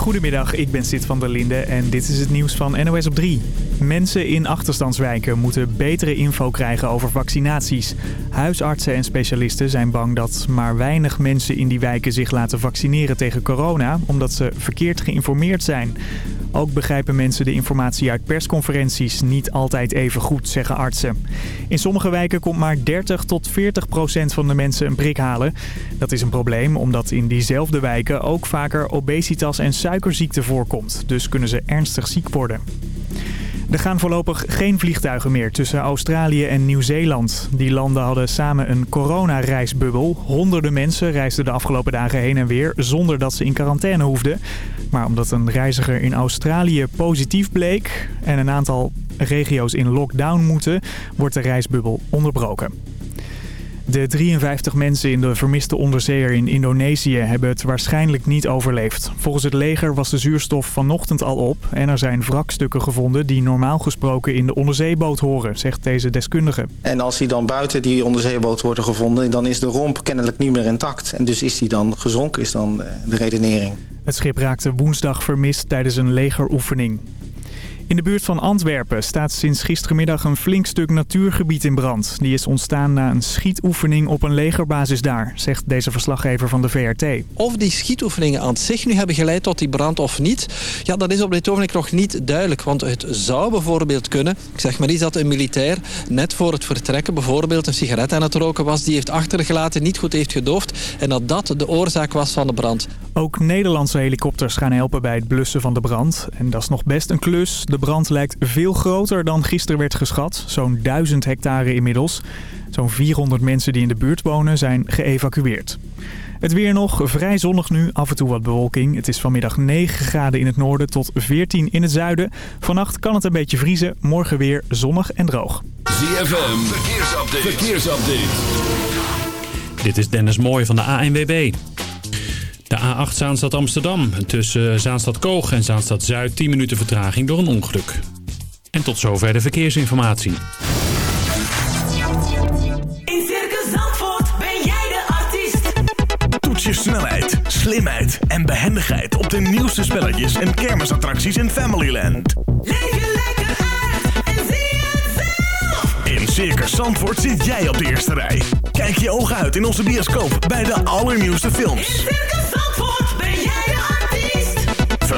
Goedemiddag, ik ben Sid van der Linde en dit is het nieuws van NOS op 3. Mensen in achterstandswijken moeten betere info krijgen over vaccinaties. Huisartsen en specialisten zijn bang dat maar weinig mensen in die wijken zich laten vaccineren tegen corona... omdat ze verkeerd geïnformeerd zijn. Ook begrijpen mensen de informatie uit persconferenties niet altijd even goed, zeggen artsen. In sommige wijken komt maar 30 tot 40 procent van de mensen een prik halen. Dat is een probleem omdat in diezelfde wijken ook vaker obesitas en suikerziekte voorkomt. Dus kunnen ze ernstig ziek worden. Er gaan voorlopig geen vliegtuigen meer tussen Australië en Nieuw-Zeeland. Die landen hadden samen een coronareisbubbel. Honderden mensen reisden de afgelopen dagen heen en weer zonder dat ze in quarantaine hoefden. Maar omdat een reiziger in Australië positief bleek en een aantal regio's in lockdown moeten, wordt de reisbubbel onderbroken. De 53 mensen in de vermiste onderzeeër in Indonesië hebben het waarschijnlijk niet overleefd. Volgens het leger was de zuurstof vanochtend al op en er zijn wrakstukken gevonden die normaal gesproken in de onderzeeboot horen, zegt deze deskundige. En als die dan buiten die onderzeeboot worden gevonden, dan is de romp kennelijk niet meer intact. En dus is die dan gezonken, is dan eh, de redenering. Het schip raakte woensdag vermist tijdens een legeroefening. In de buurt van Antwerpen staat sinds gistermiddag een flink stuk natuurgebied in brand. Die is ontstaan na een schietoefening op een legerbasis daar, zegt deze verslaggever van de VRT. Of die schietoefeningen aan zich nu hebben geleid tot die brand of niet, ja, dat is op dit ogenblik nog niet duidelijk. Want het zou bijvoorbeeld kunnen, ik zeg maar iets dat een militair net voor het vertrekken bijvoorbeeld een sigaret aan het roken was, die heeft achtergelaten, niet goed heeft gedoofd en dat dat de oorzaak was van de brand. Ook Nederlandse helikopters gaan helpen bij het blussen van de brand. En dat is nog best een klus. De brand lijkt veel groter dan gisteren werd geschat. Zo'n 1000 hectare inmiddels. Zo'n 400 mensen die in de buurt wonen zijn geëvacueerd. Het weer nog, vrij zonnig nu, af en toe wat bewolking. Het is vanmiddag 9 graden in het noorden tot 14 in het zuiden. Vannacht kan het een beetje vriezen, morgen weer zonnig en droog. ZFM, verkeersupdate. verkeersupdate. Dit is Dennis Mooij van de ANWB. De A8 Zaanstad Amsterdam. Tussen Zaanstad Koog en Zaanstad Zuid 10 minuten vertraging door een ongeluk. En tot zover de verkeersinformatie. In Circus Zandvoort ben jij de artiest. Toets je snelheid, slimheid en behendigheid op de nieuwste spelletjes en kermisattracties in Familyland. Leef je lekker uit en zie het zelf. In Circus Zandvoort zit jij op de eerste rij. Kijk je ogen uit in onze bioscoop bij de allernieuwste films. In Circus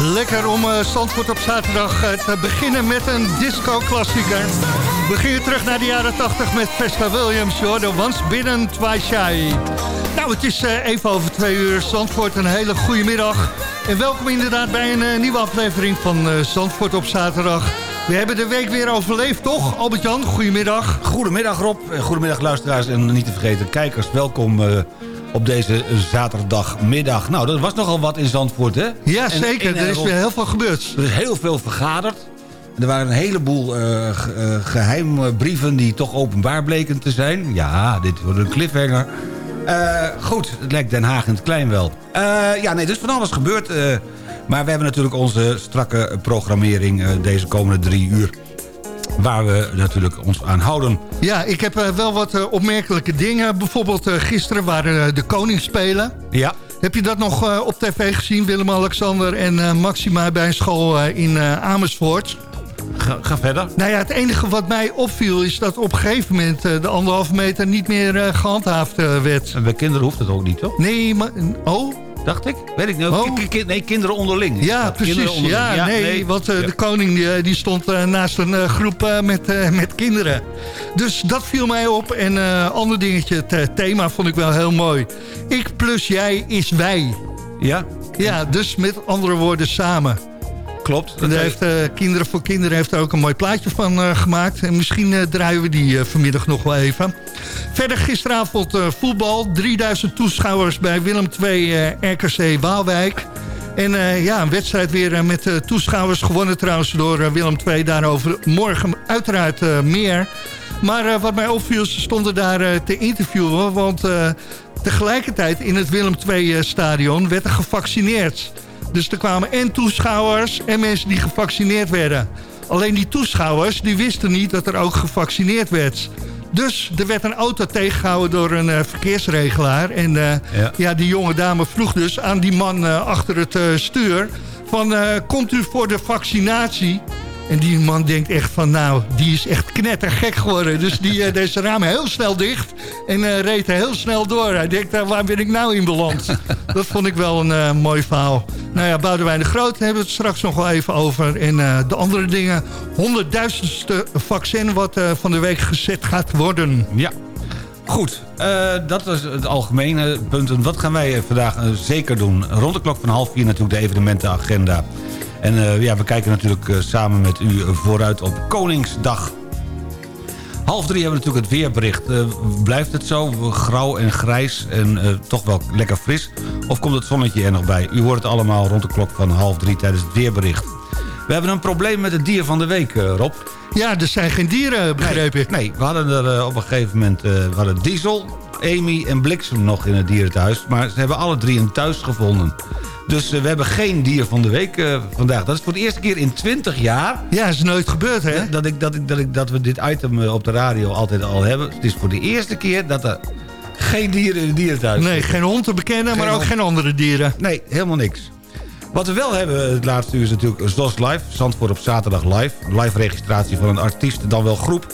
Lekker om eh Zandvoort op zaterdag eh, te beginnen met een disco-klassieker. We beginnen terug naar de jaren 80 met Vesta Williams, hoor. De Once Bidden, Twice Shy. Nou, het is eh, even over twee uur. Zandvoort, een hele goede middag. En welkom inderdaad bij een nieuwe aflevering van Zandvoort op zaterdag. We hebben de week weer overleefd, toch? Albert-Jan, goedemiddag. Goedemiddag Rob, goedemiddag luisteraars en niet te vergeten kijkers. Welkom op deze zaterdagmiddag. Nou, dat was nogal wat in Zandvoort, hè? Ja, zeker. en Er is weer heel veel gebeurd. Er is heel veel vergaderd. Er waren een heleboel eh ge- eh, geheime brieven die toch openbaar bleken te zijn. Ja, dit wordt een cliffhanger. Eh, goed, het lijkt Den Haag in het klein wel. Ja, nee, er is van alles gebeurd. eh, maar we hebben natuurlijk onze strakke programmering deze komende drie uur. Waar we natuurlijk ons aan houden. Ja, ik heb eh, wel wat eh, opmerkelijke dingen. Bijvoorbeeld eh, gisteren waren de Koningsspelen. Ja. Heb je dat nog op tv gezien? Willem-Alexander en Maxima bij een school in Amersfoort. Ga, ga verder. Nou ja, het enige wat mij opviel is dat op een gegeven moment... de anderhalve meter niet meer eh, gehandhaafd eh, werd. En bij kinderen hoeft het ook niet, toch? Nee, maar... Oh? Dacht ik? Weet ik niet. Oh. Nee, kinderen onderling. Ja, precies. onderling. Ja, nee, want eh, Ja. de koning die, eh, die stond eh, naast een groep met, met kinderen. Dus dat viel mij op. En eh ander dingetje, het thema vond ik wel heel mooi. Ik plus jij is wij. Ja, Ja, dus met andere woorden samen. Klopt. Daar heeft, eh, Kinderen voor Kinderen heeft er ook een mooi plaatje van eh, gemaakt. En misschien eh, draaien we die vanmiddag nog wel even. Verder gisteravond voetbal. 3000 toeschouwers bij Willem II RKC Waalwijk. En ja, een wedstrijd weer met toeschouwers gewonnen trouwens door Willem II. Daarover morgen uiteraard meer. Maar wat mij opviel, ze stonden daar te interviewen. Want tegelijkertijd in het Willem II-stadion werd er gevaccineerd. Dus er kwamen en toeschouwers en mensen die gevaccineerd werden. Alleen die toeschouwers die wisten niet dat er ook gevaccineerd werd. Dus er werd een auto tegengehouden door een eh, verkeersregelaar. En eh, ja. Ja. die jonge dame vroeg dus aan die man eh, achter het stuur... van komt u voor de vaccinatie? En die man denkt echt van, nou, die is echt knettergek geworden. Dus die deed zijn ramen heel snel dicht en eh, reed er heel snel door. Hij denkt, eh, waar ben ik nou in beland? Dat vond ik wel een eh, mooi verhaal. Nou ja, Boudewijn de Groot hebben we het straks nog wel even over. En de andere dingen, honderdduizendste vaccin wat van de week gezet gaat worden. Ja. Goed, dat is het algemene punt. En Wat gaan wij vandaag zeker doen? Rond de klok van half vier natuurlijk de evenementenagenda. En eh, ja, we kijken natuurlijk eh, samen met u vooruit op Koningsdag. Half drie hebben we natuurlijk het weerbericht. Eh, blijft het zo? Grauw en grijs en toch wel lekker fris? Of komt het zonnetje er nog bij? U hoort het allemaal rond de klok van half drie tijdens het weerbericht. We hebben een probleem met het dier van de week, Rob. Ja, er zijn geen dieren, begreep nee, ik. Nee, we hadden er op een gegeven moment... we hadden Diesel, Amy en Bliksem nog in het dierenthuis. Maar ze hebben alle drie een thuis gevonden. Dus eh, we hebben geen dier van de week eh, vandaag. Dat is voor de eerste keer in 20 jaar... Ja, is nooit gebeurd, hè? Dat, ik, dat, ik, dat, ik, dat we dit item eh, op de radio altijd al hebben. Het is voor de eerste keer dat er geen dieren in het dierenthuis Nee, geen hond te bekennen, Geen maar ook hond. geen andere dieren. Nee, helemaal niks. Wat we wel hebben het laatste uur is natuurlijk ZOS Live. Zandvoort op zaterdag live. Live registratie van een artiest, dan wel groep.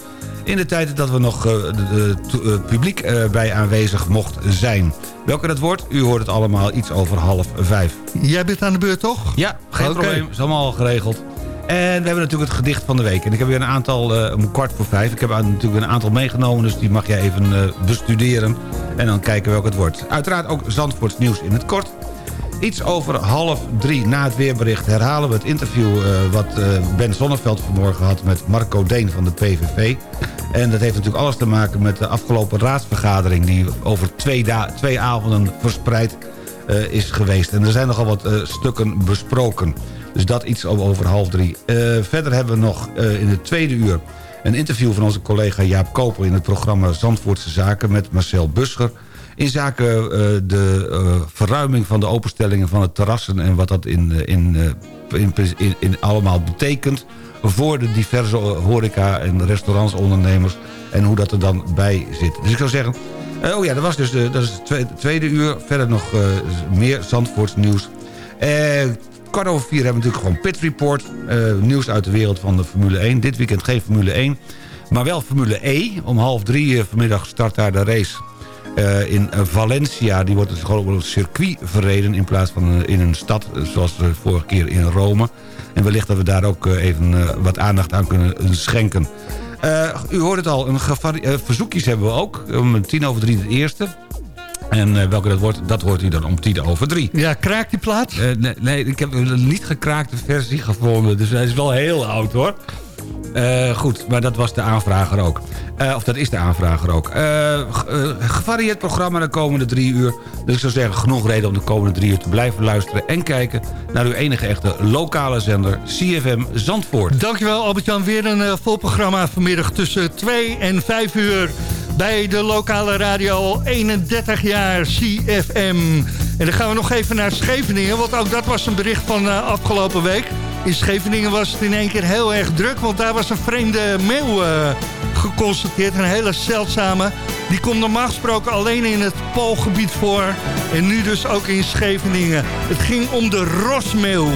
In de tijd dat we nog de- de- to- eh, publiek bij aanwezig mocht zijn. Welke dat wordt? U hoort het allemaal iets over half vijf. Jij bent aan de beurt, toch? Ja, geen probleem. Is allemaal al geregeld. En we hebben natuurlijk het gedicht van de week. En ik heb weer een aantal, eh, om kwart voor vijf. Ik heb natuurlijk een aantal meegenomen, dus die mag jij even eh, bestuderen. En dan kijken welk het wordt. Uiteraard ook Zandvoorts nieuws in het kort. Iets over half drie na het weerbericht herhalen we het interview... eh, wat Ben Zonneveld vanmorgen had met Marco Deen van de PVV. En dat heeft natuurlijk alles te maken met de afgelopen raadsvergadering... die over twee, twee avonden verspreid eh, is geweest. En er zijn nogal wat eh, stukken besproken. Dus dat iets over half drie. Eh, verder hebben we nog in het tweede uur... een interview van onze collega Jaap Koper... in het programma Zandvoortse Zaken met Marcel Buscher... in zaken de verruiming van de openstellingen van het terrassen... en wat dat in, in, in allemaal betekent... voor de diverse horeca- en restaurantsondernemers... en hoe dat er dan bij zit. Dus ik zou zeggen... eh, oh ja, dat was dus de, dat is het tweede, uur. Verder nog eh, meer Zandvoorts nieuws. Eh, over vier hebben we natuurlijk gewoon Pit Report. eh, nieuws uit de wereld van de Formule 1. Dit weekend geen Formule 1. Maar wel Formule E. Om half drie eh, vanmiddag start daar de race. eh, in eh, Valencia. Die wordt dus gewoon op een circuit verreden... in plaats van eh, in een stad, eh, zoals de vorige keer in Rome. En wellicht dat we daar ook eh, even eh, wat aandacht aan kunnen eh, schenken. U hoort het al, een verzoekjes hebben we ook. Om tien over drie de eerste. En welke dat wordt, dat hoort u dan om tien over drie. Ja, kraakt die plaat? Nee, nee, ik heb een niet gekraakte versie gevonden. Dus hij is wel heel oud hoor. Eh, goed, maar dat was de aanvrager ook. Eh, of dat is de aanvrager ook. Eh, ge- gevarieerd programma de komende drie uur. Dus ik zou zeggen, genoeg reden om de komende drie uur te blijven luisteren... en kijken naar uw enige echte lokale zender, CFM Zandvoort. Dankjewel Albert-Jan. Weer een vol programma vanmiddag tussen 2 en 5 uur... bij de lokale radio al 31 jaar CFM. En dan gaan we nog even naar Scheveningen... want ook dat was een bericht van afgelopen week. In Scheveningen was het in één keer heel erg druk... want daar was een vreemde meeuw eh, geconstateerd. Een hele zeldzame. Die komt normaal gesproken alleen in het Poolgebied voor... en nu dus ook in Scheveningen. Het ging om de rosmeeuw.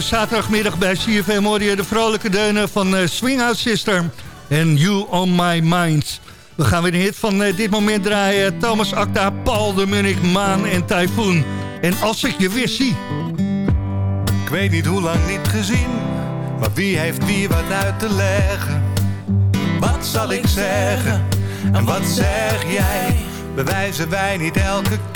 Zaterdagmiddag bij CFM je de vrolijke deunen van eh, Swing Out Sister en You On My Mind. We gaan weer een hit van eh, dit moment draaien. Thomas Acta, Paul de Munich, Maan en Typhoon. En als ik je weer zie... Ik weet niet hoe lang niet gezien, maar wie heeft wie wat uit te leggen? Wat zal ik zeggen en wat zeg jij? Bewijzen wij niet elke keer?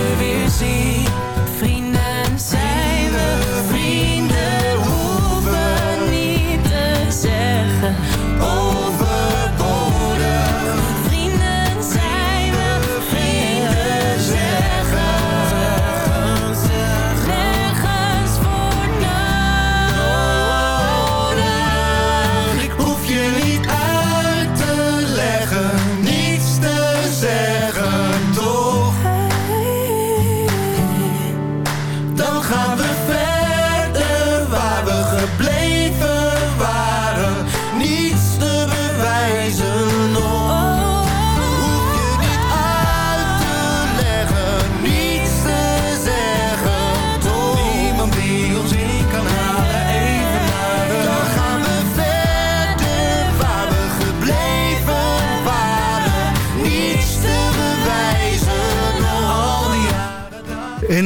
Je weer zie.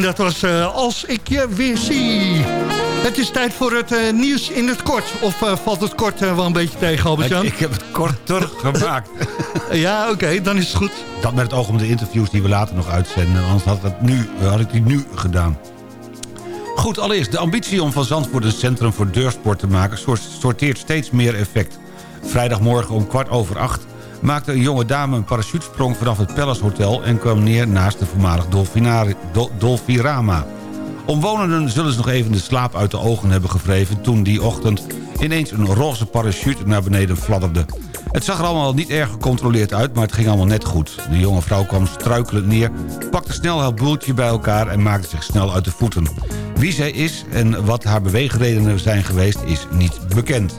Dat was eh, Als ik je weer zie. Het is tijd voor het eh, nieuws in het kort. Of eh, valt het kort wel een beetje tegen, Albert-Jan? Ik heb het korter gemaakt. ja, oké, dan is het goed. Dat met het oog om de interviews die we later nog uitzenden. Anders had, dat nu, had ik die nu gedaan. Goed, allereerst. De ambitie om van Zandvoort een centrum voor deursport te maken... sorteert steeds meer effect. Vrijdagmorgen om kwart over acht maakte een jonge dame een parachutesprong vanaf het Palace Hotel... en kwam neer naast de voormalig Dolfirama. Omwonenden zullen ze nog even de slaap uit de ogen hebben gevreven... toen die ochtend ineens een roze parachute naar beneden fladderde. Het zag er allemaal niet erg gecontroleerd uit, maar het ging allemaal net goed. De jonge vrouw kwam struikelend neer, pakte snel haar boeltje bij elkaar... en maakte zich snel uit de voeten. Wie zij is en wat haar beweegredenen zijn geweest, is niet bekend.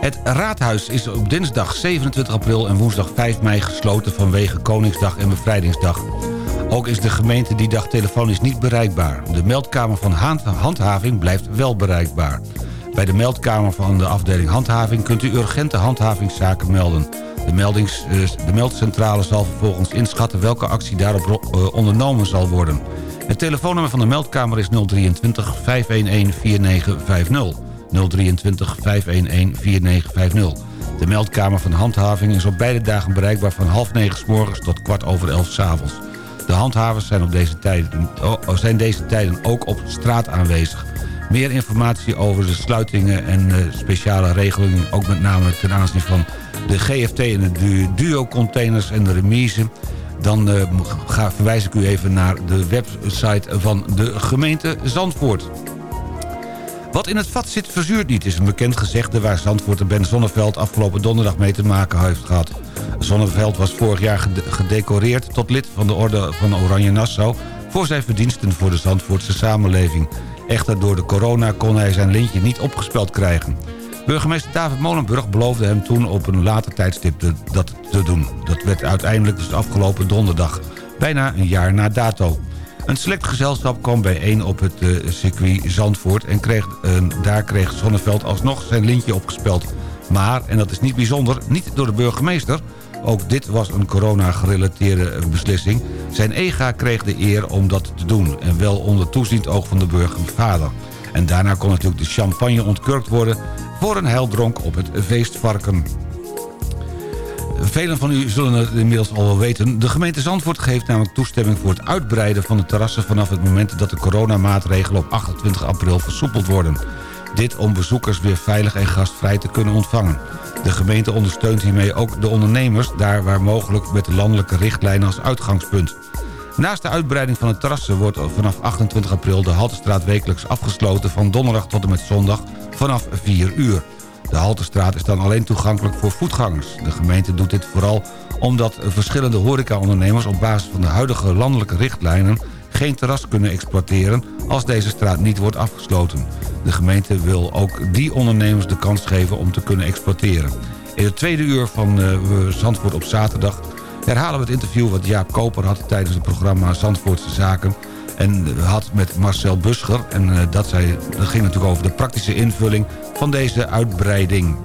Het raadhuis is op dinsdag 27 april en woensdag 5 mei gesloten vanwege Koningsdag en Bevrijdingsdag. Ook is de gemeente die dag telefonisch niet bereikbaar. De meldkamer van hand- handhaving blijft wel bereikbaar. Bij de meldkamer van de afdeling handhaving kunt u urgente handhavingszaken melden. De, meldings, eh, de meldcentrale zal vervolgens inschatten welke actie daarop eh, ondernomen zal worden. Het telefoonnummer van de meldkamer is 023 511 4950. 023 511 4950. De meldkamer van handhaving is op beide dagen bereikbaar van half negen s morgens tot kwart over elf s avonds. De handhavers zijn, op deze tijden, oh, zijn deze tijden ook op straat aanwezig. Meer informatie over de sluitingen en eh, speciale regelingen... ook met name ten aanzien van de GFT en de du- duo-containers en de remise... dan eh, ga, verwijs ik u even naar de website van de gemeente Zandvoort. Wat in het vat zit verzuurt niet, is een bekend gezegde... waar Zandvoort en Ben Zonneveld afgelopen donderdag mee te maken heeft gehad. Zonneveld was vorig jaar gede- gedecoreerd tot lid van de Orde van Oranje Nassau... voor zijn verdiensten voor de Zandvoortse samenleving. Echter door de corona kon hij zijn lintje niet opgespeld krijgen. Burgemeester David Molenburg beloofde hem toen op een later tijdstip dat te doen. Dat werd uiteindelijk dus afgelopen donderdag, bijna een jaar na dato. Een select gezelschap kwam bijeen op het eh, circuit Zandvoort... en kreeg, eh, daar kreeg Zonneveld alsnog zijn lintje opgespeld. Maar, en dat is niet bijzonder, niet door de burgemeester... ook dit was een corona-gerelateerde eh, beslissing... zijn EGA kreeg de eer om dat te doen... en wel onder toeziend oog van de burgervader. En daarna kon natuurlijk de champagne ontkurkt worden... voor een heildronk op het feestvarken. Velen van u zullen het inmiddels al wel weten. De gemeente Zandvoort geeft namelijk toestemming voor het uitbreiden van de terrassen... vanaf het moment dat de coronamaatregelen op 28 april versoepeld worden. Dit om bezoekers weer veilig en gastvrij te kunnen ontvangen. De gemeente ondersteunt hiermee ook de ondernemers... daar waar mogelijk met de landelijke richtlijnen als uitgangspunt. Naast de uitbreiding van de terrassen wordt vanaf 28 april... de Haltestraat wekelijks afgesloten van donderdag tot en met zondag vanaf 4 uur. De Haltestraat is dan alleen toegankelijk voor voetgangers. De gemeente doet dit vooral omdat verschillende horecaondernemers... op basis van de huidige landelijke richtlijnen... geen terras kunnen exploiteren als deze straat niet wordt afgesloten. De gemeente wil ook die ondernemers de kans geven om te kunnen exploiteren. In het tweede uur van eh, Zandvoort op zaterdag... herhalen we het interview wat Jaap Koper had tijdens het programma Zandvoortse Zaken... En had met Marcel Buscher. En eh, dat, zei, dat ging natuurlijk over de praktische invulling van deze uitbreiding.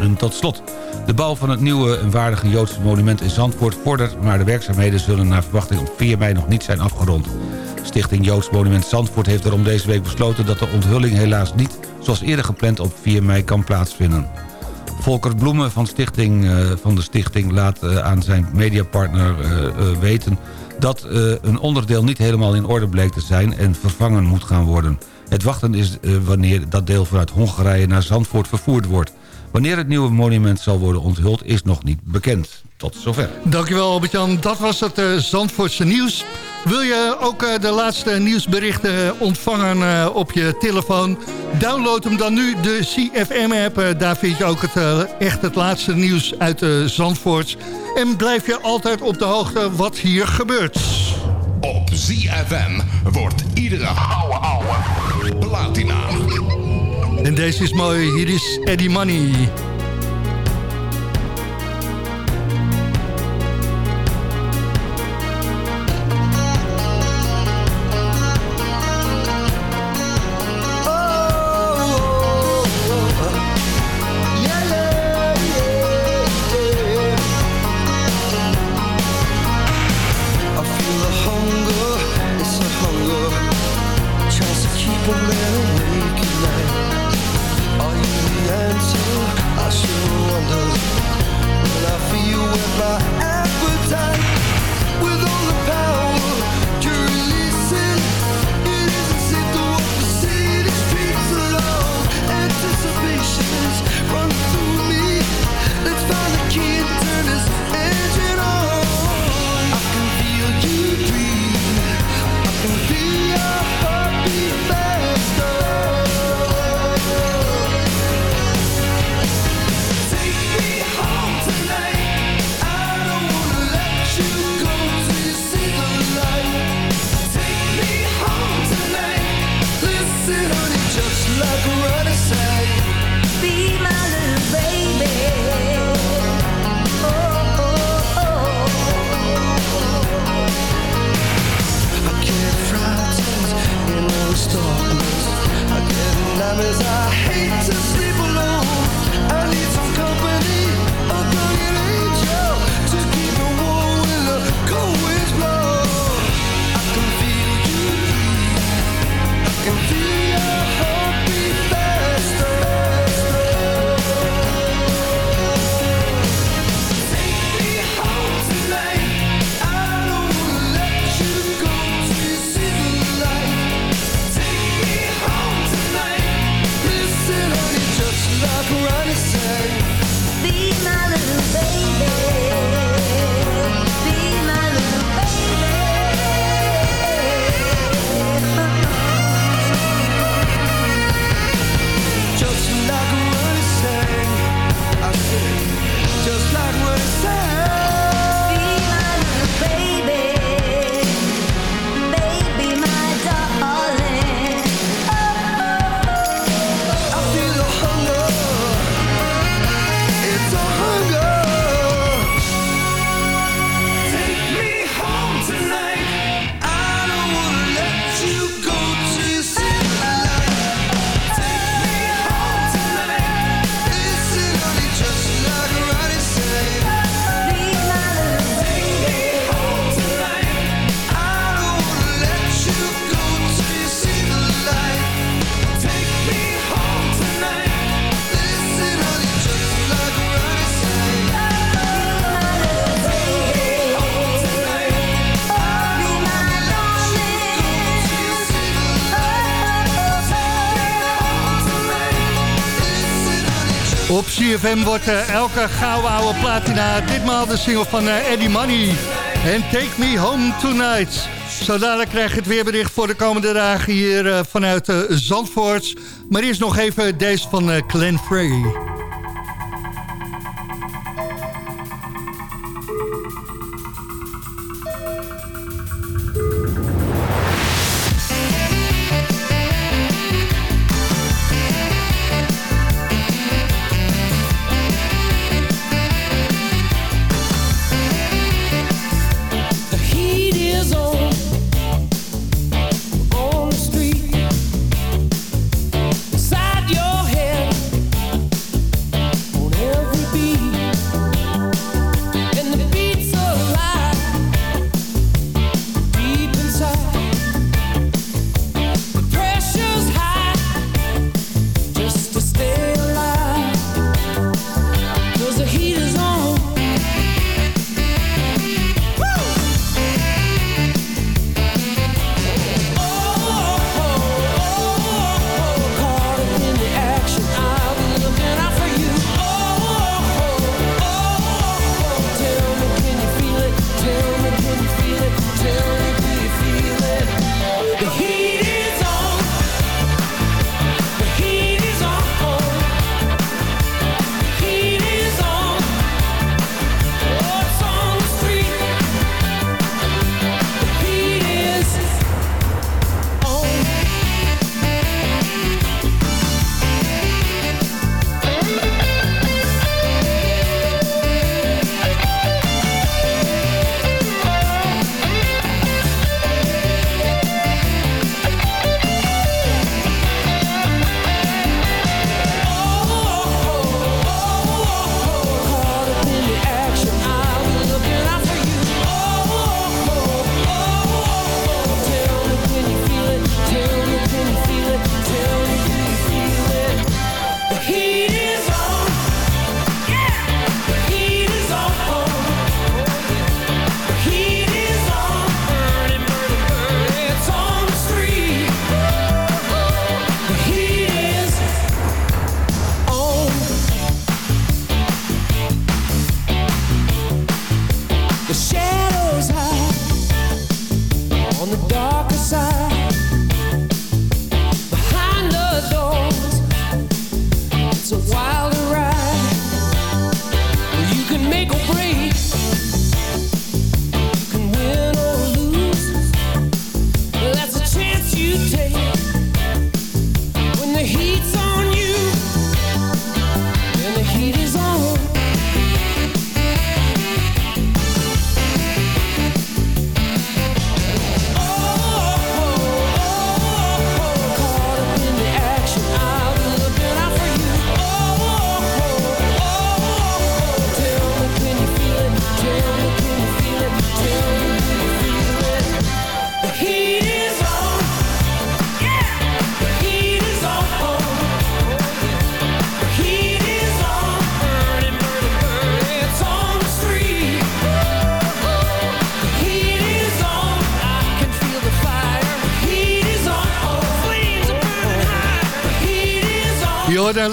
En tot slot. De bouw van het nieuwe en waardige Joodse monument in Zandvoort vordert... maar de werkzaamheden zullen naar verwachting op 4 mei nog niet zijn afgerond. Stichting Joods Monument Zandvoort heeft daarom deze week besloten... dat de onthulling helaas niet, zoals eerder gepland, op 4 mei kan plaatsvinden. Volker Bloemen van, stichting, eh, van de stichting laat eh, aan zijn mediapartner weten... dat eh, een onderdeel niet helemaal in orde bleek te zijn en vervangen moet gaan worden. Het wachten is eh, wanneer dat deel vanuit Hongarije naar Zandvoort vervoerd wordt. Wanneer het nieuwe monument zal worden onthuld is nog niet bekend. Tot zover. Dankjewel Albert-Jan. Dat was het eh, Zandvoortse nieuws. Wil je ook eh, de laatste nieuwsberichten ontvangen eh, op je telefoon? Download hem dan nu, de CFM-app. Daar vind je ook het, echt het laatste nieuws uit uh, Zandvoort. En blijf je altijd op de hoogte wat hier gebeurt. Op ZFM wordt iedere ouwe ouwe platina. En deze is mooi. Hier is Eddie Money. CFM wordt eh, elke gouden oude platina ditmaal de single van eh, Eddie Money. En Take Me Home Tonight. Zo dadelijk krijg je het weerbericht voor de komende dagen hier eh, vanuit Zandvoort. Maar eerst nog even deze van Glenn Frey.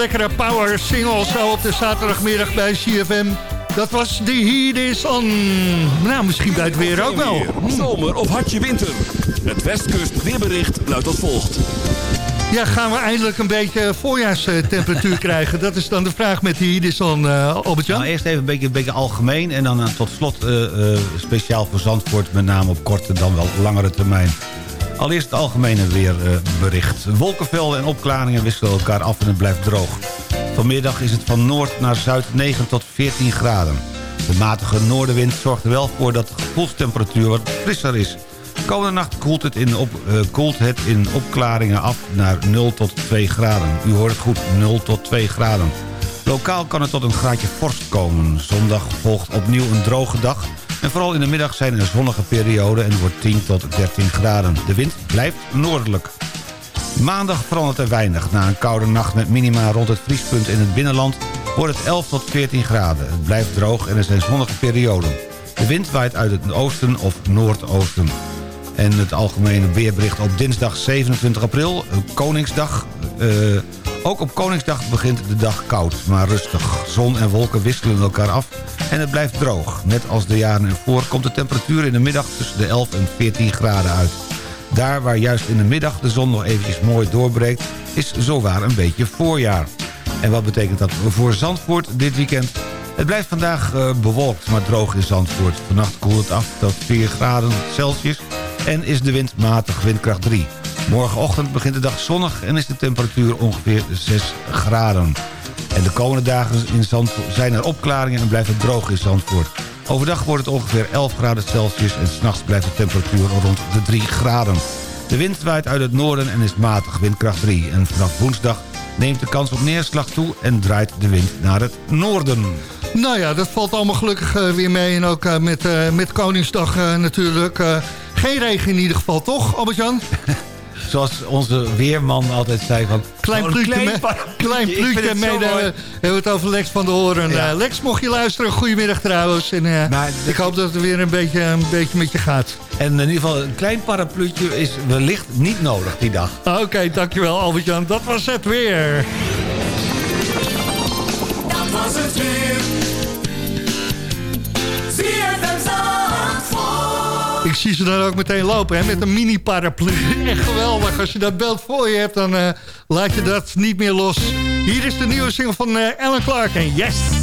Lekkere power single zo op de zaterdagmiddag bij CFM. Dat was The Heat Is On. Nou, misschien bij het weer ook wel. Zomer of hartje winter. Het Westkust weerbericht luidt als volgt. Ja, gaan we eindelijk een beetje voorjaarstemperatuur krijgen? Dat is dan de vraag met die Heat Is On, eh, Albert-Jan. Nou, eerst even een beetje, een beetje algemeen en dan eh, tot slot eh, eh, speciaal voor Zandvoort... met name op korte dan wel langere termijn. Allereerst het algemene weerbericht. Wolkenvelden en opklaringen wisselen elkaar af en het blijft droog. Vanmiddag is het van noord naar zuid 9 tot 14 graden. De matige noordenwind zorgt er wel voor dat de gevoelstemperatuur wat frisser is. Komende nacht koelt het, in op, eh, koelt het in opklaringen af naar 0 tot 2 graden. U hoort goed, 0 tot 2 graden. Lokaal kan het tot een graadje vorst komen. Zondag volgt opnieuw een droge dag. En vooral in de middag zijn er zonnige perioden en het wordt 10 tot 13 graden. De wind blijft noordelijk. Maandag verandert er weinig. Na een koude nacht met minima rond het vriespunt in het binnenland... wordt het 11 tot 14 graden. Het blijft droog en er zijn zonnige perioden. De wind waait uit het oosten of noordoosten. En het algemene weerbericht op dinsdag 27 april, Koningsdag... eh, Ook op Koningsdag begint de dag koud, maar rustig. Zon en wolken wisselen elkaar af en het blijft droog. Net als de jaren ervoor komt de temperatuur in de middag tussen de 11 en 14 graden uit. Daar waar juist in de middag de zon nog eventjes mooi doorbreekt... is zowaar een beetje voorjaar. En wat betekent dat voor Zandvoort dit weekend? Het blijft vandaag eh, bewolkt, maar droog in Zandvoort. Vannacht koelt het af tot 4 graden Celsius en is de wind matig windkracht 3. Morgenochtend begint de dag zonnig en is de temperatuur ongeveer 6 graden. En de komende dagen in Zandvoort zijn er opklaringen en blijft het droog in Zandvoort. Overdag wordt het ongeveer 11 graden Celsius en s'nachts blijft de temperatuur rond de 3 graden. De wind waait uit het noorden en is matig windkracht 3. En vanaf woensdag neemt de kans op neerslag toe en draait de wind naar het noorden. Nou ja, dat valt allemaal gelukkig eh, weer mee. En ook eh, met, eh, met Koningsdag natuurlijk. Geen regen in ieder geval, toch, Albert-Jan? Zoals onze weerman altijd zei van... Klein "Oh, een pluutje, mee, parapluutje." klein zo mee. mooi. We hebben het over Lex van de Horen. Ja. Eh, Lex, mocht je luisteren, goedemiddag trouwens. En, eh, ik hoop dat het weer een beetje, een beetje met je gaat. En in ieder geval een klein parapluutje is wellicht niet nodig die dag. Oké, dankjewel Albert-Jan. Dat was het weer. Dat was het weer. Ik zie ze dan ook meteen lopen hè, met een mini paraplu. Echt geweldig. Als je dat beeld voor je hebt, dan eh, laat je dat niet meer los. Hier is de nieuwe single van eh Alan Clark en Yes!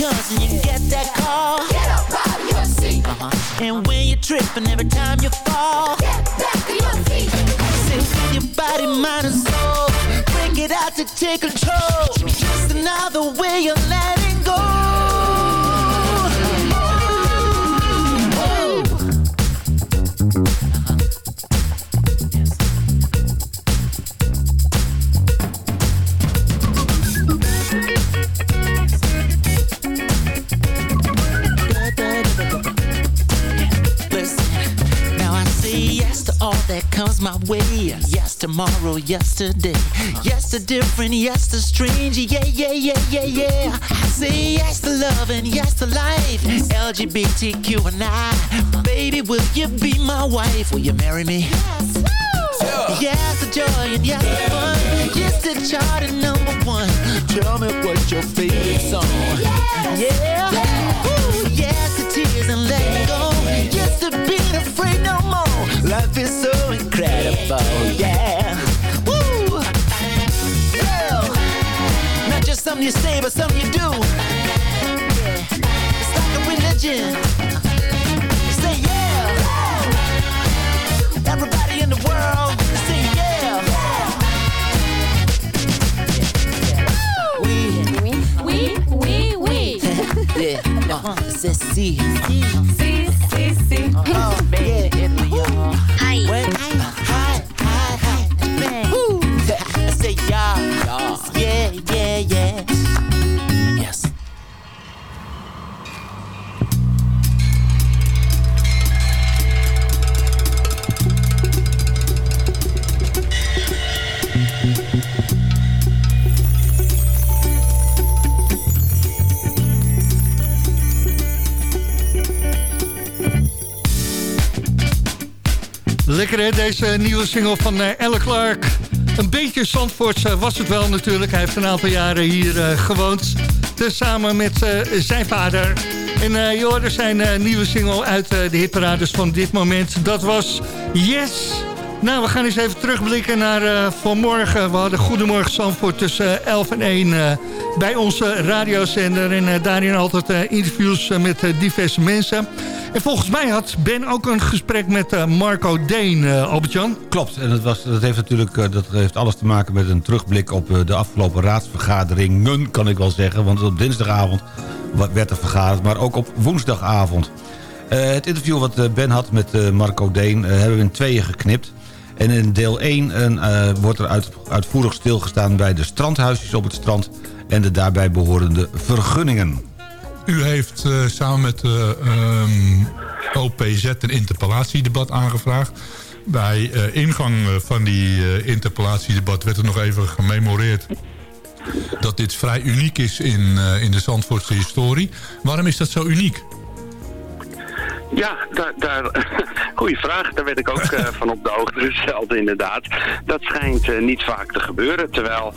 Comes and you get that call. Get up out of your seat. Uh-huh. And when you trip and every time you fall. Get back to your feet. With your body, mind and soul. Break it out to take control. Just another way of letting go. My way. Yes, tomorrow, yesterday. Yes to different, yes to strange. Yeah, yeah, yeah, yeah, yeah. I say yes to love and yes to life. LGBTQ and I. Baby, will you be my wife? Will you marry me? Yes Yes, to joy and yes to fun. Yes to chart and number one. Tell me what's your favorite song? Yeah. Incredible. Yeah. Woo. Yeah. Not just something you say, but something you do. It's like a religion. Say yeah. Everybody in the world, say yeah. Oui, oui, oui. Yeah, uh-huh. C'est. Si, si, si. Lekker hè, deze nieuwe single van eh, Elle Clark. Een beetje Zandvoorts eh, was het wel natuurlijk. Hij heeft een aantal jaren hier eh, gewoond. Tezamen met eh, zijn vader. En eh je hoorde zijn eh, nieuwe single uit eh, de hitparades van dit moment. Dat was Yes. Nou, we gaan eens even terugblikken naar eh, vanmorgen. We hadden Goedemorgen Zandvoort tussen eh, 11 en 1 eh, bij onze radiozender. En eh, daarin altijd eh, interviews eh, met eh, diverse mensen. En volgens mij had Ben ook een gesprek met eh, Marco Deen, Albert-Jan. Klopt, en dat, was, dat heeft natuurlijk eh, dat heeft alles te maken met een terugblik op de afgelopen raadsvergaderingen, kan ik wel zeggen. Want op dinsdagavond werd er vergaderd, maar ook op woensdagavond. Het interview wat Ben had met Marco Deen hebben we in tweeën geknipt. En in deel 1 een, eh, wordt er uit, uitvoerig stilgestaan bij de strandhuisjes op het strand... en de daarbij behorende vergunningen. U heeft eh, samen met de ehm, OPZ een interpellatiedebat aangevraagd. Bij eh, ingang eh, van die eh, interpellatiedebat werd er nog even gememoreerd... dat dit vrij uniek is in, eh, in de Zandvoortse historie. Waarom is dat zo uniek? Ja, daar, daar, goeie vraag. Daar werd ik ook eh, van op de hoogte gesteld, inderdaad. Dat schijnt eh, niet vaak te gebeuren. Terwijl,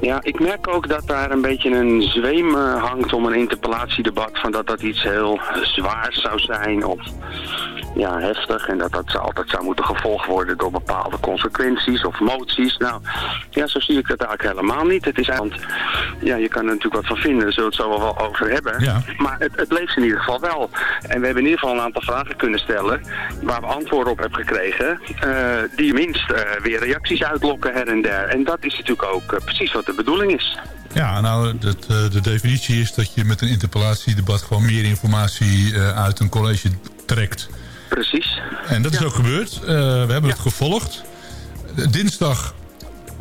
ja, ik merk ook dat daar een beetje een zweem eh, hangt om een interpellatiedebat. Van dat dat iets heel zwaars zou zijn of ja, heftig. En dat dat altijd zou moeten gevolgd worden door bepaalde consequenties of moties. Nou, ja, zo zie ik dat eigenlijk helemaal niet. Het is eigenlijk, ja, je kan er natuurlijk wat van vinden. Daar zullen we het zo wel over hebben. Maar het, het bleef ze in ieder geval wel. En we hebben in ieder geval aantal vragen kunnen stellen waar we antwoorden op hebben gekregen. eh, die minst eh, weer reacties uitlokken her en der. En dat is natuurlijk ook eh, precies wat de bedoeling is. Ja, nou, dat, eh, de definitie is dat je met een interpellatiedebat... gewoon meer informatie eh, uit een college trekt. Precies. En dat is ook gebeurd. Eh, we hebben het gevolgd. Dinsdag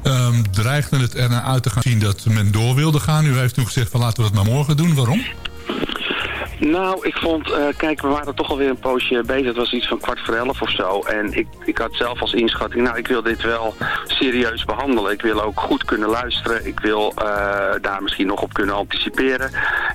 ehm, dreigde het er naar uit te gaan zien dat men door wilde gaan. U heeft toen gezegd van laten we het maar morgen doen. Waarom? Nou, ik vond, eh, kijk, we waren toch alweer een poosje bezig. Het was iets van kwart voor elf of zo. En ik, ik had zelf als inschatting, nou, ik wil dit wel serieus behandelen. Ik wil ook goed kunnen luisteren. Ik wil eh, daar misschien nog op kunnen anticiperen.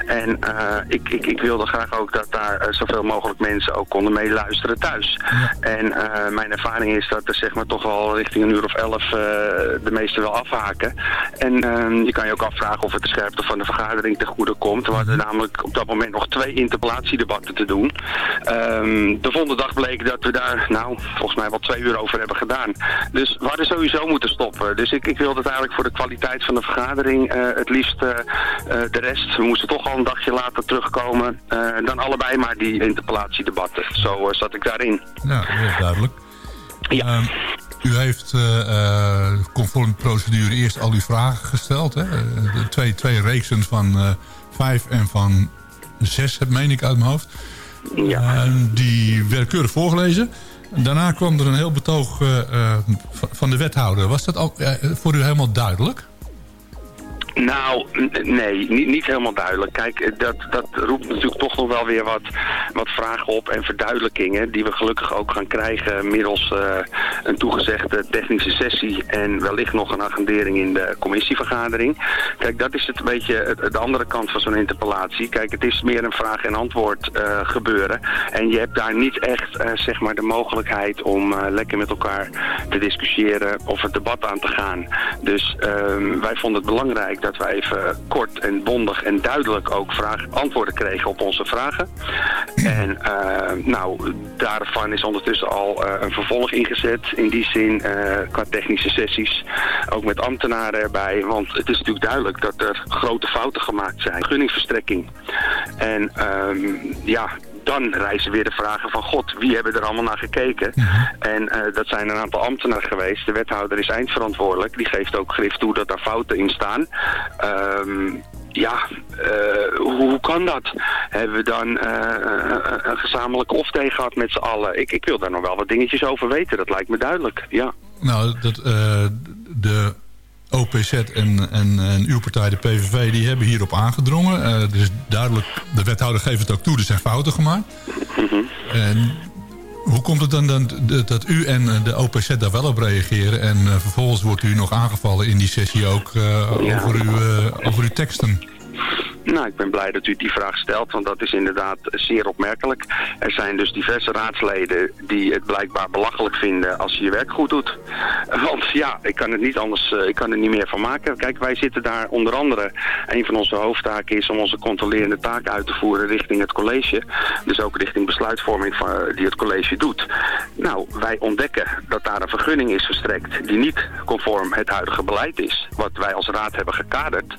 En eh, ik, ik, ik wilde graag ook dat daar zoveel mogelijk mensen ook konden meeluisteren thuis. En mijn ervaring is dat er zeg maar toch wel richting een uur of elf de meesten wel afhaken. En eh, je kan je ook afvragen of het de scherpte van de vergadering ten goede komt. We hadden namelijk op dat moment nog twee interpellatiedebatten te doen. Ehm, de volgende dag bleek dat we daar, nou, volgens mij wel twee uur over hebben gedaan. Dus we hadden sowieso moeten stoppen. Dus ik, ik wilde het eigenlijk voor de kwaliteit van de vergadering eh, het liefst eh, eh, de rest. We moesten toch al een dagje later terugkomen. dan allebei maar die interpellatiedebatten. Zo zat ik daarin. Ja, is duidelijk. Ehm, u heeft conform de procedure eerst al uw vragen gesteld. Hè? De twee, twee reeksen van vijf en van zes, heb meen ik uit mijn hoofd. Eh, die werden keurig voorgelezen. Daarna kwam er een heel betoog eh, eh, van- van de wethouder. Was dat al eh, voor u helemaal duidelijk? Nou, nee, niet, niet helemaal duidelijk. Kijk, eh, dat, dat roept natuurlijk toch nog wel weer wat, wat vragen op en verduidelijkingen... die we gelukkig ook gaan krijgen middels eh, een toegezegde technische sessie... en wellicht nog een agendering in de commissievergadering. Kijk, dat is het een beetje de andere kant van zo'n interpellatie. Kijk, het is meer een vraag- en antwoord eh, gebeuren. En je hebt daar niet echt zeg maar de mogelijkheid om lekker met elkaar te discussiëren of het debat aan te gaan. Dus ehm, wij vonden het belangrijk dat wij even kort en bondig en duidelijk ook vraag, antwoorden kregen op onze vragen. En eh, nou, daarvan is ondertussen al eh, een vervolg ingezet. In die zin eh, qua technische sessies, ook met ambtenaren erbij. Want het is natuurlijk duidelijk dat er grote fouten gemaakt zijn. Gunningsverstrekking. En ehm, ja, dan rijzen weer de vragen van god, wie hebben er allemaal naar gekeken? En eh, dat zijn een aantal ambtenaren geweest. De wethouder is eindverantwoordelijk. Die geeft ook grif toe dat daar fouten in staan. Ehm, ja, eh, hoe, kan dat? Hebben we dan eh, een- gezamenlijke off-day gehad met z'n allen? Ik, ik wil daar nog wel wat dingetjes over weten, dat lijkt me duidelijk, ja. Nou, dat, de OPZ en, en, en uw partij, de PVV, die hebben hierop aangedrongen. Is duidelijk, de wethouder geeft het ook toe, er zijn fouten gemaakt. En hoe komt het dan, dan dat- dat u en de OPZ daar wel op reageren... en eh, vervolgens wordt u nog aangevallen in die sessie ook eh, over, uw, over uw teksten? Nou, ik ben blij dat u die vraag stelt, want dat is inderdaad zeer opmerkelijk. Er zijn dus diverse raadsleden die het blijkbaar belachelijk vinden als je je werk goed doet. Want ja, ik kan het niet anders, eh, ik kan er niet meer van maken. Kijk, wij zitten daar onder andere, een van onze hoofdtaken is om onze controlerende taak uit te voeren richting het college. Dus ook richting besluitvorming van, die het college doet. Nou, wij ontdekken dat daar een vergunning is verstrekt die niet conform het huidige beleid is. Wat wij als raad hebben gekaderd.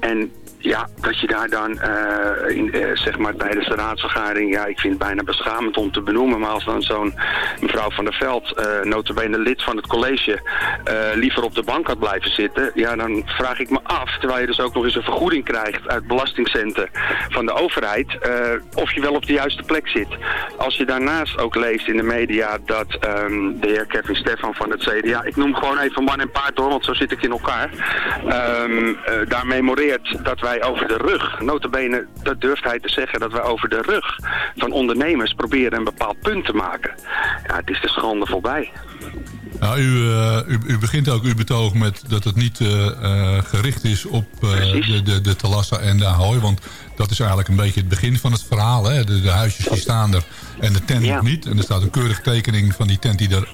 En ja, dat je daar dan, eh, in, eh, zeg maar tijdens de raadsvergadering, ja, ik vind het bijna beschamend om te benoemen, maar als dan zo'n mevrouw van der Veld, uh, notabene lid van het college, eh, liever op de bank had blijven zitten, ja, dan vraag ik me af, terwijl je dus ook nog eens een vergoeding krijgt uit belastingcenten van de overheid, eh, of je wel op de juiste plek zit. Als je daarnaast ook leest in de media dat ehm, de heer Kevin Stefan van het CDA, ik noem gewoon even man en paard hoor, want zo zit ik in elkaar, eh, daar memoreert dat wij over de rug, notabene, dat durft hij te zeggen, dat wij over de rug van ondernemers proberen een bepaald punt te maken. Ja, het is de schande voorbij. Nou, u, eh, u, u begint ook uw betoog met dat het niet eh, eh, gericht is op de, de, de Talassa en de Ahoy. Want dat is eigenlijk een beetje het begin van het verhaal. Hè? De, de huisjes die staan er en de tent nog niet. En er staat een keurige tekening van die tent die er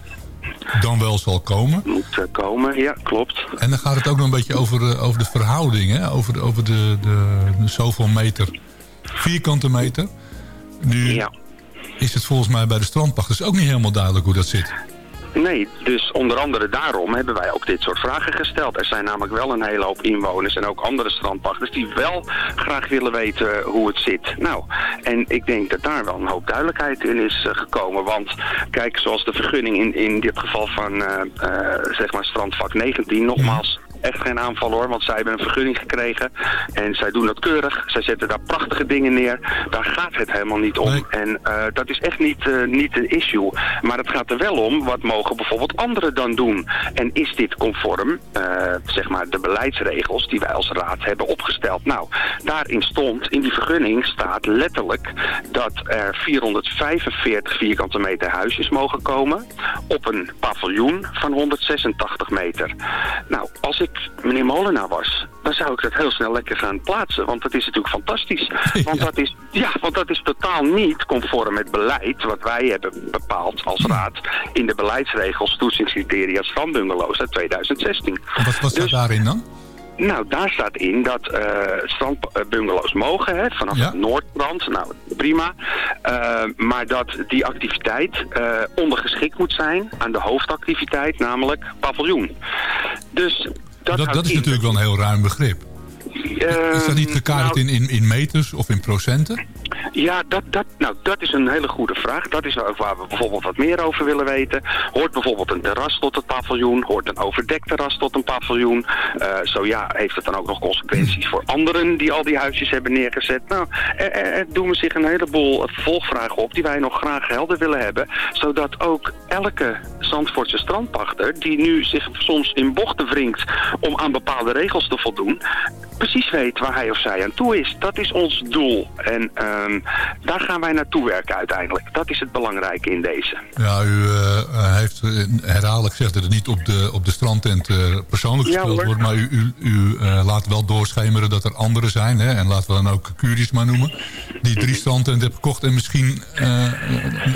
dan wel zal komen. Moet eh, komen, ja, klopt. En dan gaat het ook nog een beetje over, eh, over de verhouding. Hè? Over, over de, de, de zoveel meter, vierkante meter. Nu is het volgens mij bij de strandpachters ook niet helemaal duidelijk hoe dat zit. Nee, dus onder andere daarom hebben wij ook dit soort vragen gesteld. Er zijn namelijk wel een hele hoop inwoners en ook andere strandpachters die wel graag willen weten hoe het zit. Nou, en ik denk dat daar wel een hoop duidelijkheid in is eh, gekomen. Want kijk, zoals de vergunning in, in dit geval van eh, eh, zeg maar strandvak 19, nogmaals... Echt geen aanval hoor, want zij hebben een vergunning gekregen en zij doen dat keurig. Zij zetten daar prachtige dingen neer. Daar gaat het helemaal niet om. En eh, dat is echt niet, eh, niet een issue. Maar het gaat er wel om, wat mogen bijvoorbeeld anderen dan doen? En is dit conform, eh, zeg maar, de beleidsregels die wij als raad hebben opgesteld? Nou, daarin stond, in die vergunning staat letterlijk dat er 445 vierkante meter huisjes mogen komen op een paviljoen van 186 meter. Nou, als ik meneer Molenaar was, dan zou ik dat heel snel lekker gaan plaatsen. Want dat is natuurlijk fantastisch. Want, dat, is, ja, want dat is totaal niet conform het beleid wat wij hebben bepaald als raad in de beleidsregels toetsingscriteria strandbungalows uit 2016. Wat, wat staat daarin dan? Nou, daar staat in dat eh strandbungalows mogen, hè, vanaf het Noordbrand. Nou, prima. Eh, maar dat die activiteit eh, ondergeschikt moet zijn aan de hoofdactiviteit, namelijk paviljoen. Dus dat, Dat, dat is in- natuurlijk wel een heel ruim begrip. Is dat niet gekaderd nou- in, in, in meters of in procenten? Ja, dat, dat, nou, dat is een hele goede vraag. Dat is ook waar we bijvoorbeeld wat meer over willen weten. Hoort bijvoorbeeld een terras tot het paviljoen? Hoort een overdekt terras tot een paviljoen? Eh, zo ja, heeft het dan ook nog consequenties voor anderen die al die huisjes hebben neergezet? Nou, er, er, doen we zich een heleboel vervolgvragen op die wij nog graag helder willen hebben. Zodat ook elke Zandvoortse strandpachter die nu zich soms in bochten wringt om aan bepaalde regels te voldoen, precies weet waar hij of zij aan toe is. Dat is ons doel. En ehm, daar gaan wij naartoe werken uiteindelijk. Dat is het belangrijke in deze. Ja, u eh, heeft herhaaldelijk gezegd dat het niet op de, op de strandtent eh, persoonlijk gespeeld wordt. Maar u, u, u eh, laat wel doorschemeren dat er anderen zijn. Hè, en laten we dan ook Curies maar noemen. Die drie strandtenten hebben gekocht en misschien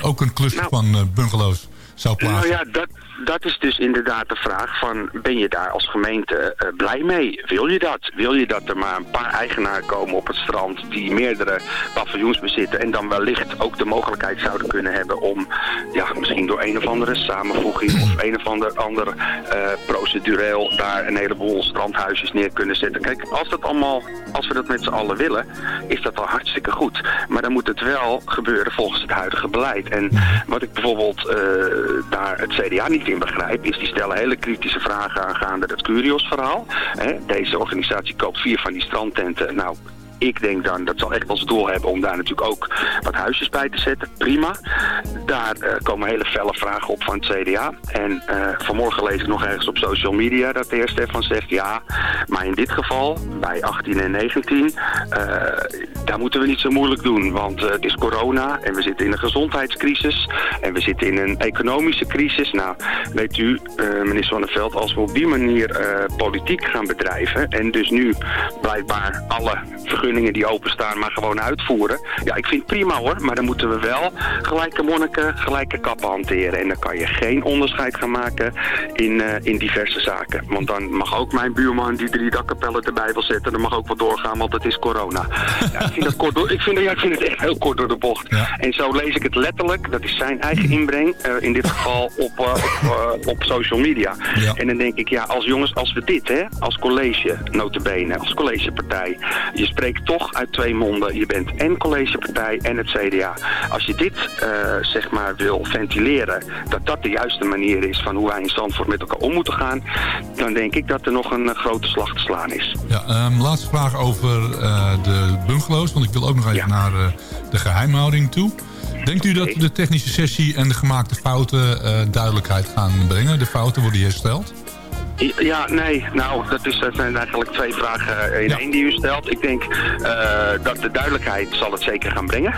ook een cluster van eh, bungalows zou plaatsen. Nou ja, dat, dat is dus inderdaad de vraag van, ben je daar als gemeente eh, blij mee? Wil je dat? Wil je dat er maar een paar eigenaren komen op het strand die meerdere paviljoens bezitten en dan wellicht ook de mogelijkheid zouden kunnen hebben om, ja, misschien door een of andere samenvoeging of een of ander, ander eh, procedureel daar een heleboel strandhuisjes neer kunnen zetten. Kijk, als dat allemaal, als we dat met z'n allen willen, is dat al hartstikke goed. Maar dan moet het wel gebeuren volgens het huidige beleid. En wat ik bijvoorbeeld eh, daar het CDA niet in begrijp, is die stellen hele kritische vragen aangaande het Curios-verhaal. Deze organisatie koopt vier van die strandtenten. Nou, ik denk dan, dat zal echt als doel hebben om daar natuurlijk ook wat huisjes bij te zetten. Prima. Daar eh, komen hele felle vragen op van het CDA. En eh, vanmorgen lees ik nog ergens op social media dat de heer Stefan zegt... ja, maar in dit geval, bij 18 en 19, eh, daar moeten we niet zo moeilijk doen. Want het is corona en we zitten in een gezondheidscrisis... en we zitten in een economische crisis. Nou, weet u, eh, meneer Zonneveld, als we op die manier politiek gaan bedrijven... en dus nu blijkbaar alle vergunningen vergunningen die openstaan, maar gewoon uitvoeren. Ja, ik vind het prima hoor, maar dan moeten we wel gelijke monniken, gelijke kappen hanteren. En dan kan je geen onderscheid gaan maken in, eh, in diverse zaken. Want dan mag ook mijn buurman die drie dakkapellen erbij wil zetten, dan mag ook wel doorgaan, want het is corona. Ja, ik vind dat kort door, ik vind, ja, ik vind het echt heel kort door de bocht. En zo lees ik het letterlijk, dat is zijn eigen inbreng, eh, in dit geval op, eh, op, op social media. En dan denk ik, ja, als jongens, als we dit, hè, als college, notabene, als collegepartij, je spreekt toch uit twee monden. Je bent en collegepartij en het CDA. Als je dit, eh, zeg maar, wil ventileren, dat dat de juiste manier is van hoe wij in Zandvoort met elkaar om moeten gaan, dan denk ik dat er nog een eh, grote slag te slaan is. Ja, ehm, laatste vraag over eh, de bungalows. Want ik wil ook nog even naar de geheimhouding toe. Denkt u dat de technische sessie en de gemaakte fouten duidelijkheid gaan brengen? De fouten worden hersteld? Ja, nee. Nou, dat, is, dat zijn eigenlijk twee vragen in één die u stelt. Ik denk eh, dat de duidelijkheid zal het zeker gaan brengen.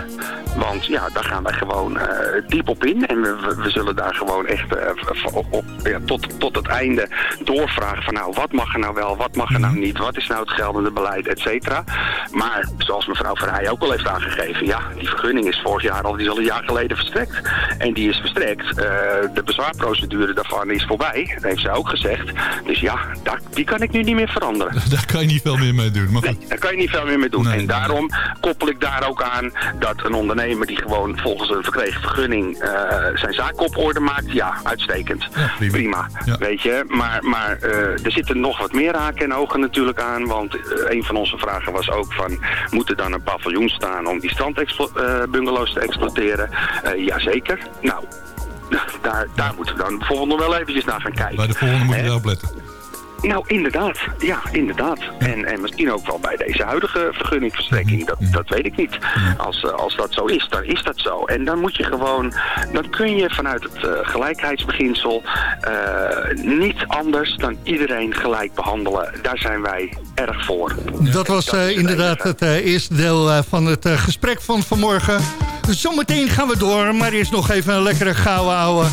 Want ja, daar gaan wij gewoon eh, diep op in. En we, we- zullen daar gewoon echt eh, op, ja, tot, tot het einde doorvragen van nou, wat mag er nou wel, wat mag er nou niet, wat is nou het geldende beleid, et cetera. Maar zoals mevrouw Verheij ook al heeft aangegeven, ja, die vergunning is vorig jaar al, die is al een jaar geleden verstrekt. En die is verstrekt. De bezwaarprocedure daarvan is voorbij, dat heeft zij ook gezegd. Dus ja, daar, die kan ik nu niet meer veranderen. Daar kan je niet veel meer mee doen. Maar. Daar kan je niet veel meer mee doen. en daarom koppel ik daar ook aan dat een ondernemer die gewoon volgens een verkregen vergunning eh, zijn zaak op orde maakt, ja, uitstekend. prima. Weet je, maar, maar eh, er zitten nog wat meer haken en ogen natuurlijk aan, want eh, een van onze vragen was ook van, moet er dan een paviljoen staan om die strandbungalows te exploiteren? Jazeker. Nou, daar, daar moeten we dan bijvoorbeeld nog wel eventjes naar gaan kijken. Bij de volgende moet je wel opletten. Nou, inderdaad. Ja, inderdaad. En, en misschien ook wel bij deze huidige vergunningverstrekking. Dat, dat weet ik niet. Als, eh, als dat zo is, dan is dat zo. En dan moet je gewoon... Dan kun je vanuit het eh, gelijkheidsbeginsel... eh, niet anders dan iedereen gelijk behandelen. Daar zijn wij erg voor. Dat was inderdaad het eerste deel van het gesprek van vanmorgen. Zometeen gaan we door, maar eerst nog even een lekkere gouden ouwe.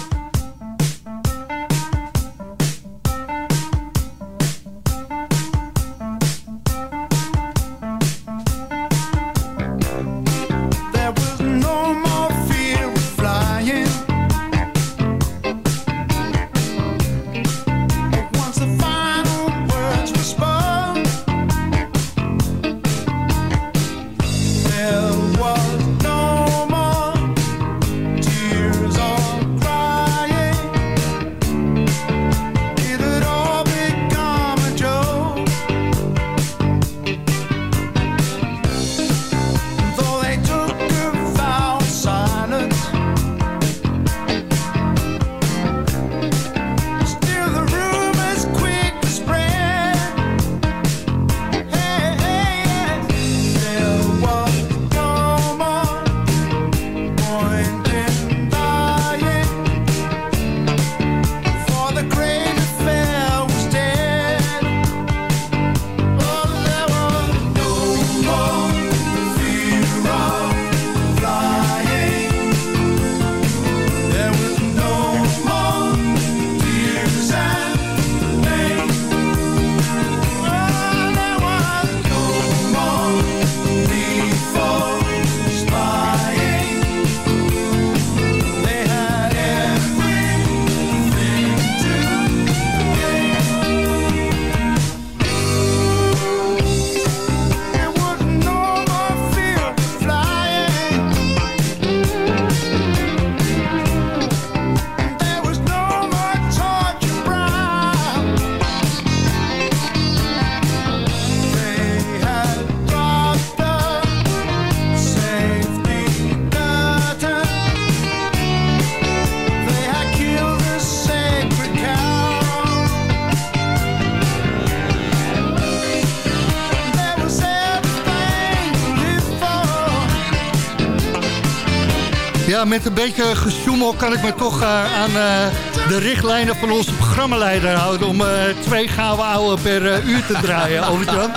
Ja, met een beetje gesjoemel kan ik me toch eh, aan eh, de richtlijnen van onze programmaleider houden... om eh, twee gouden ouwe per uur te draaien, Albert-Jan.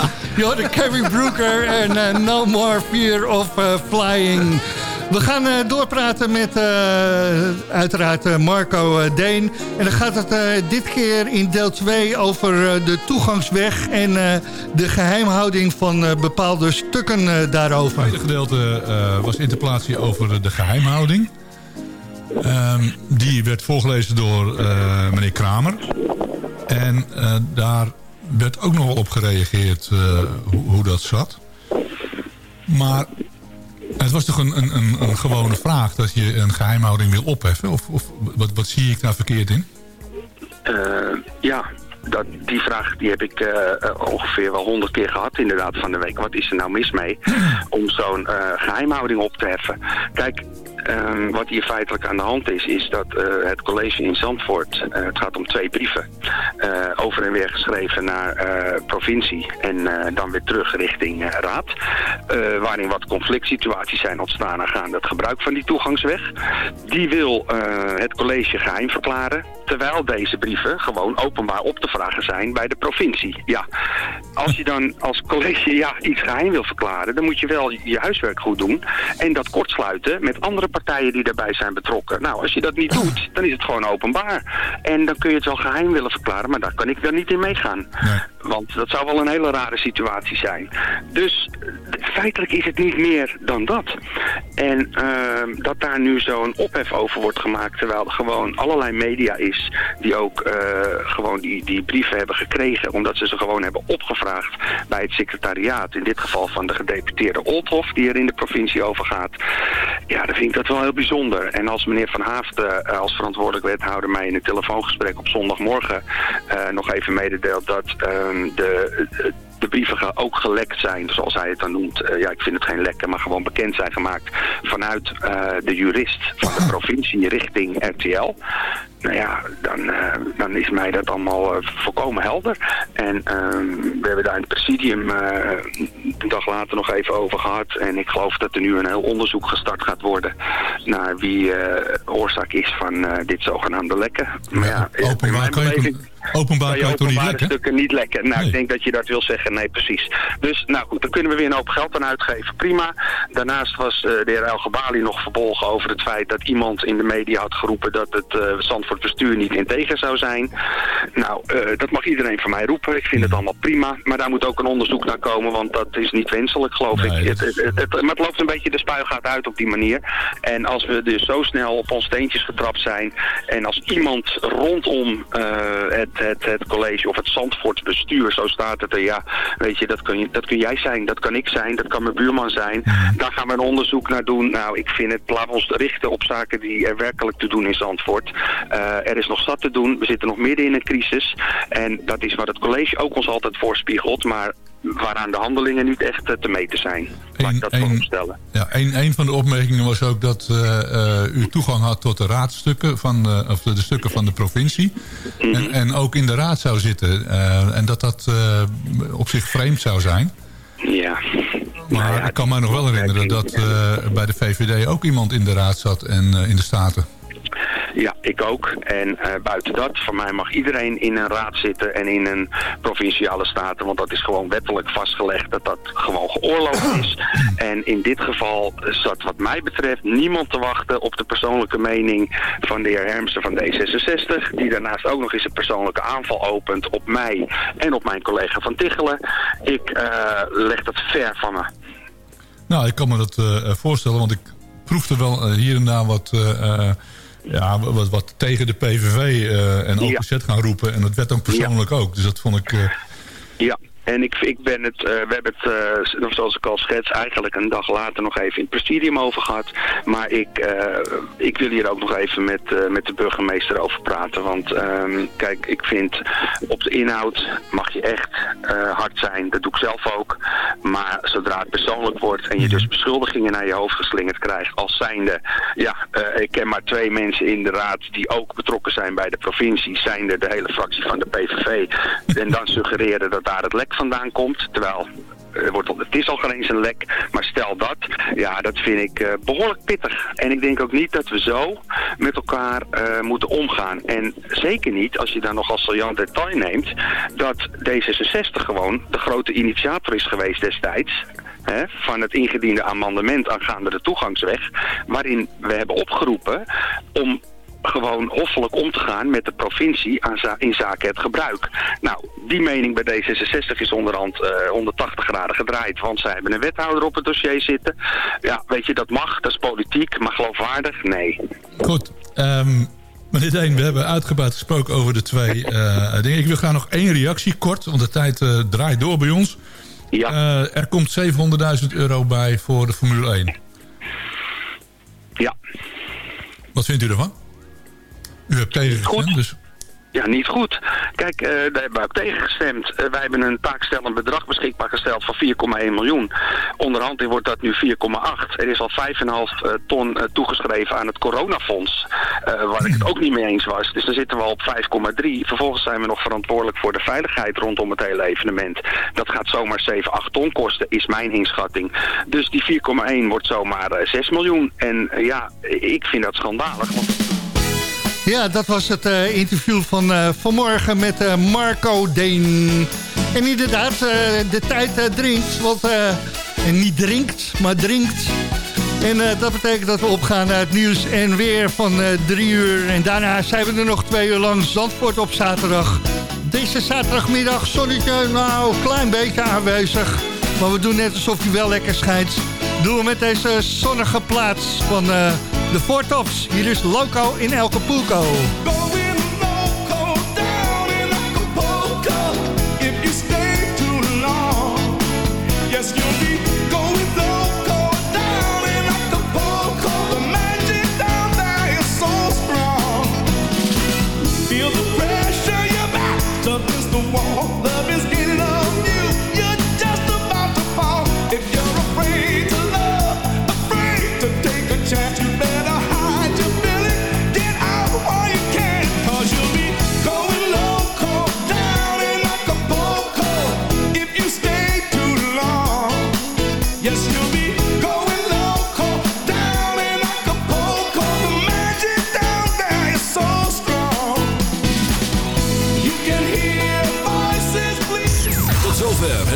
Kevin Brooker en No More Fear of Flying. We gaan eh, doorpraten met eh, uiteraard eh, Marco Deen. En dan gaat het dit keer in deel 2 over de toegangsweg... en de geheimhouding van bepaalde stukken daarover. Het tweede gedeelte was interpolatie over de geheimhouding. Ehm, die werd voorgelezen door meneer Kramer. En daar werd ook nog op gereageerd hoe dat zat. Maar het was toch een, een, een, een gewone vraag dat je een geheimhouding wil opheffen? Of, of wat, wat zie ik daar verkeerd in? Eh, ja, dat, die vraag die heb ik eh, ongeveer wel honderd keer gehad inderdaad van de week. Wat is er nou mis mee om zo'n eh, geheimhouding op te heffen? Kijk, ehm, wat hier feitelijk aan de hand is, is dat eh, het college in Zandvoort, eh, het gaat om twee brieven, eh, over en weer geschreven naar provincie en dan weer terug richting raad, waarin wat conflict situaties zijn ontstaan aangaande het gebruik van die toegangsweg. Die wil het college geheim verklaren, terwijl deze brieven gewoon openbaar op te vragen zijn bij de provincie. Ja, als je dan als college ja, iets geheim wil verklaren, dan moet je wel je huiswerk goed doen en dat kortsluiten met andere partijen die daarbij zijn betrokken. Nou, als je dat niet doet, dan is het gewoon openbaar. En dan kun je het wel geheim willen verklaren, maar daar kan ik dan niet in meegaan. Want dat zou wel een hele rare situatie zijn. Dus feitelijk is het niet meer dan dat. En ehm, dat daar nu zo'n ophef over wordt gemaakt, terwijl er gewoon allerlei media is die ook eh, gewoon die, die brieven hebben gekregen, omdat ze ze gewoon hebben opgevraagd bij het secretariaat. In dit geval van de gedeputeerde Oldhof, die er in de provincie over gaat. Ja, dan vind ik dat wel heel bijzonder. En als meneer Van Haafden eh, als verantwoordelijk wethouder mij in een telefoongesprek op zondagmorgen eh, nog even mededeelt dat ehm, de, de de brieven ge- ook gelekt zijn, zoals hij het dan noemt. Eh, ja, ik vind het geen lekken, maar gewoon bekend zijn gemaakt vanuit eh, de jurist van de provincie richting RTL. Nou ja, dan, eh, dan is mij dat allemaal volkomen helder. En ehm, we hebben daar in het presidium een dag later nog even over gehad. En ik geloof dat er nu een heel onderzoek gestart gaat worden naar wie oorzaak is van dit zogenaamde lekken. Maar ja, Openbaar mijn beleving- openbaar kan je openbare stukken niet lekken. Nou, ik denk dat je dat wil zeggen. Nee, precies. Dus, nou goed, dan kunnen we weer een hoop geld aan uitgeven. Prima. Daarnaast was eh, de heer El Gabali nog verbolgen over het feit dat iemand in de media had geroepen dat het uh, Zandvoort bestuur niet integer zou zijn. Nou, eh, dat mag iedereen van mij roepen. Ik vind het allemaal prima. Maar daar moet ook een onderzoek naar komen, want dat is niet wenselijk, geloof ik. Het, het, het, het- maar het loopt een beetje de spuigaat uit op die manier. En als we dus zo snel op ons steentjes getrapt zijn en als iemand rondom eh, het, het, het college of het Zandvoorts bestuur, zo staat het er, ja, weet je, dat kun, je, dat kun jij zijn, dat kan ik zijn, dat kan mijn buurman zijn. Daar gaan we een onderzoek naar doen. Nou, ik vind het, laten ons richten op zaken die er werkelijk te doen in Zandvoort. Eh, er is nog zat te doen, we zitten nog midden in een crisis. En dat is wat het college ook ons altijd voorspiegelt, maar waaraan de handelingen niet echt eh, te meten zijn. Laat ik dat vooropstellen. Ja, een, een van de opmerkingen was ook dat eh, eh, u toegang had tot de raadstukken van de, of de, de stukken van de provincie. En, en ook in de raad zou zitten. en dat dat op zich vreemd zou zijn. Ja. Maar ik kan me nog wel herinneren dat bij de VVD ook iemand in de raad zat en in de Staten. Ja, ik ook. En eh, buiten dat, voor mij mag iedereen in een raad zitten en in een provinciale staten. Want dat is gewoon wettelijk vastgelegd dat dat gewoon geoorloofd is. En in dit geval zat wat mij betreft niemand te wachten op de persoonlijke mening van de heer Hermsen van D66. Die daarnaast ook nog eens een persoonlijke aanval opent op mij en op mijn collega van Tichelen. Ik eh, leg dat ver van me. Nou, ik kan me dat eh, voorstellen, want ik proefde wel hier en daar wat, ja, wat, wat tegen de PVV eh, en OPZ gaan roepen. En dat werd dan persoonlijk ook. Dus dat vond ik... eh, Ja, en ik, ik ben het, eh, we hebben het, eh, zoals ik al schets, eigenlijk een dag later nog even in het presidium over gehad. Maar ik, eh, ik wil hier ook nog even met, met de burgemeester over praten. Want ehm, kijk, ik vind op de inhoud mag je echt hard zijn. Dat doe ik zelf ook. Maar zodra het persoonlijk wordt en je dus beschuldigingen naar je hoofd geslingerd krijgt als zijnde... Ja, ik ken maar twee mensen in de raad die ook betrokken zijn bij de provincie. Zijnde de hele fractie van de PVV. En dan suggereren dat daar het lek vandaan komt. Terwijl er wordt, het is al geen eens een lek, maar stel dat, ja, dat vind ik eh, behoorlijk pittig. En ik denk ook niet dat we zo met elkaar eh, moeten omgaan. En zeker niet, als je daar nog als saillant detail neemt, dat D66 gewoon de grote initiator is geweest destijds van het ingediende amendement aangaande de toegangsweg, waarin we hebben opgeroepen om gewoon hoffelijk om te gaan met de provincie aan za- in zaken het gebruik. Nou, die mening bij D66 is onderhand eh 180 graden gedraaid, want zij hebben een wethouder op het dossier zitten. Ja, weet je, dat mag, dat is politiek, maar geloofwaardig? Nee. Goed, ehm, meneer Deen, we hebben uitgebreid gesproken over de twee eh, dingen. Ik wil graag nog één reactie, kort, want de tijd eh, draait door bij ons. Ja. Er komt 700.000 euro bij voor de Formule 1. Ja. Wat vindt u ervan? U hebt tegengestemd, dus... Ja, niet goed. Kijk, eh, daar hebben we ook tegen gestemd. Eh, wij hebben een taakstellend bedrag beschikbaar gesteld van 4,1 miljoen. Onderhand wordt dat nu 4,8. Er is al 5,5 eh, ton toegeschreven aan het coronafonds. eh, waar ik het ook niet mee eens was. Dus dan zitten we al op 5,3. Vervolgens zijn we nog verantwoordelijk voor de veiligheid rondom het hele evenement. Dat gaat zomaar 7, 8 ton kosten, is mijn inschatting. Dus die 4,1 wordt zomaar eh, 6 miljoen. En ja, ik vind dat schandalig. Want Ja, dat was het eh, interview van eh, vanmorgen met eh, Marco Deen. En inderdaad, de tijd dringt. Want, en niet drinkt, maar drinkt. En dat betekent dat we opgaan naar het nieuws en weer van drie uur. En daarna zijn we er nog twee uur lang Zandvoort op zaterdag. Deze zaterdagmiddag, zonnetje, nou, een klein beetje aanwezig. Maar we doen net alsof hij wel lekker schijnt. Doen we met deze zonnige plaats van de Four. Hier is Loco in Acapulco. If